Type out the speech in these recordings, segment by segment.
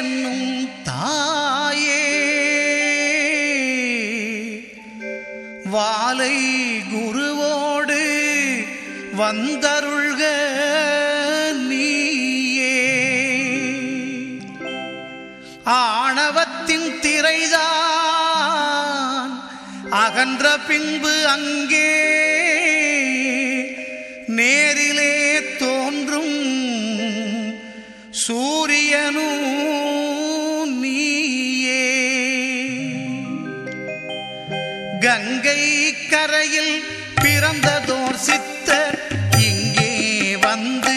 என்னும் தாயே. வாலை குருவோடு வந்தருள்க நீயே. ஆணவத்தின் திரைதான் அகன்ற பின்பு அங்கே நேரிலே கங்கை கரையில் பிறந்ததோர் சித்தர் இங்கே வந்து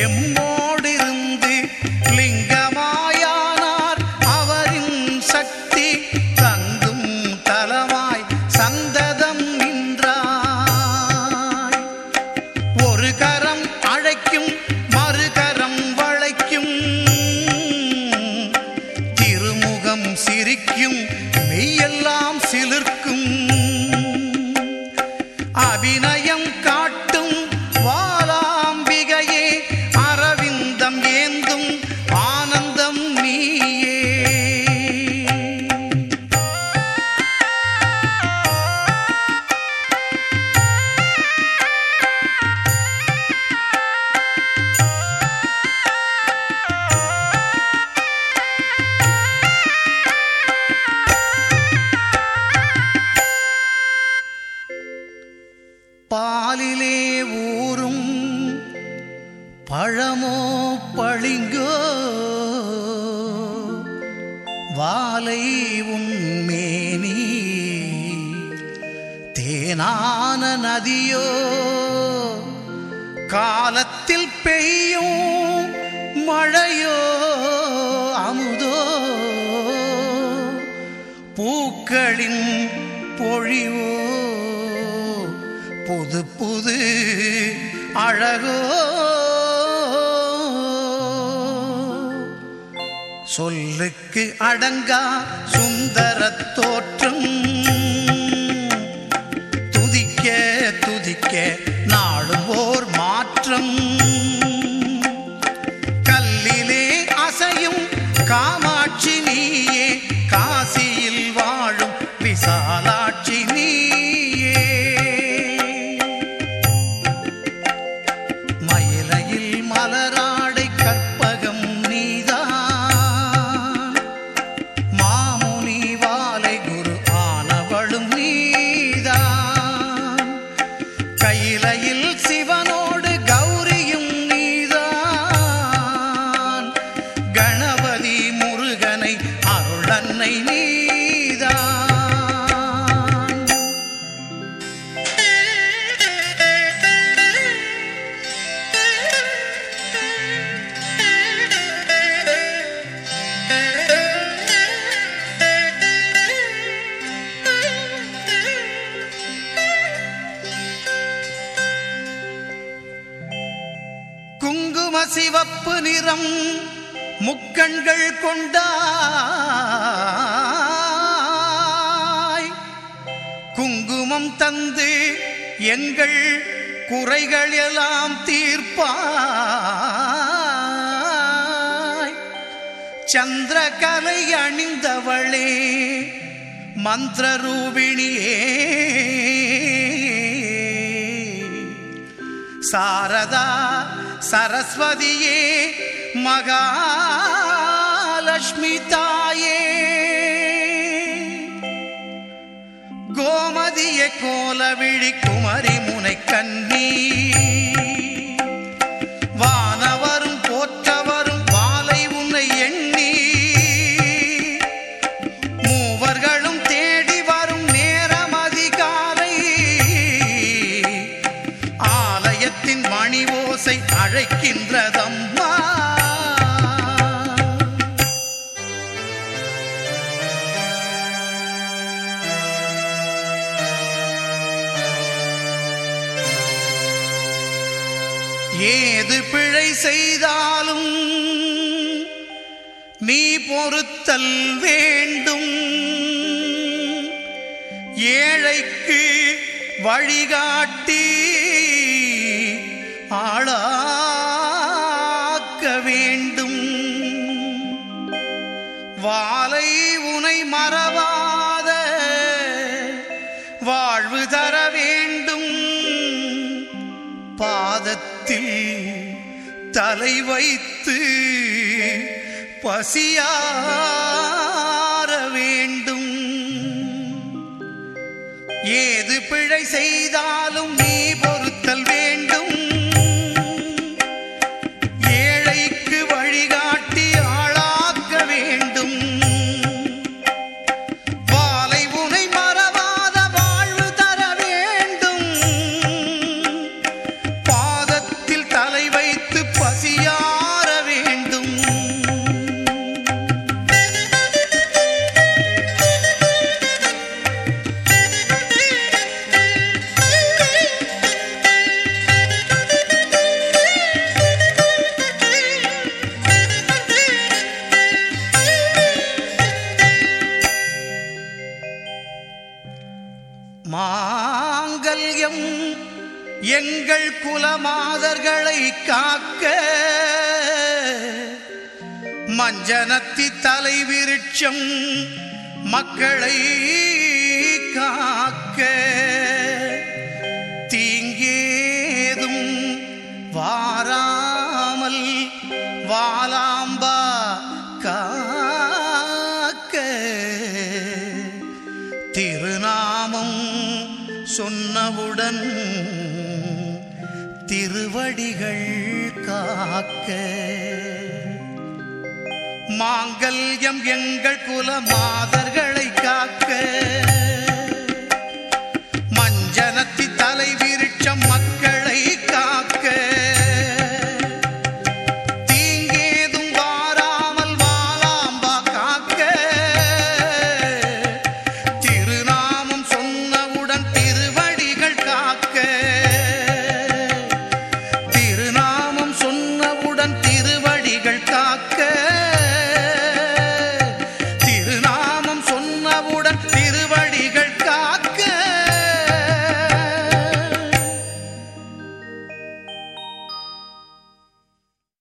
எம்மோ பழமோ பளிங்கோ வாலை உண்மேனி தேனான நதியோ காலத்தில் பெய்யும் மழையோ அமுதோ பூக்களின் பொழிவோ புது புது அழகோ சொல்லுக்கு அடங்கா சுந்தரத் சிவப்பு நிறம் முக்கண்கள் கொண்டாய் குங்குமம் தந்து எங்கள் குறைகள் எல்லாம் தீர்ப்பாய். சந்திரகலை அணிந்தவளே மந்திரரூபிணியே. சாரதா சரஸ்வதியே மகாலட்சுமி தாயே கோமதிய கோலவிழி குமரி முனை கண்ணீர் செய்தாலும் நீ பொறுத்தல் வேண்டும். ஏழைக்கு வழிகாட்டி ஆளாக்க வேண்டும். வா தலை வைத்து பசியார வேண்டும். ஏது பிழை செய்தாலும் நீ எங்கள் குலமாதர்களை காக்க மஞ்சனத்தி தலை விருட்சம் மக்களை காக்க தீங்கேதும் வாராமல் வாலாம்பா காக்க திருநாமம் சொன்னவுடன் திருவடிகள் காக்க. மாங்கல்யம் எங்கள் குல மாதர்களை காக்க.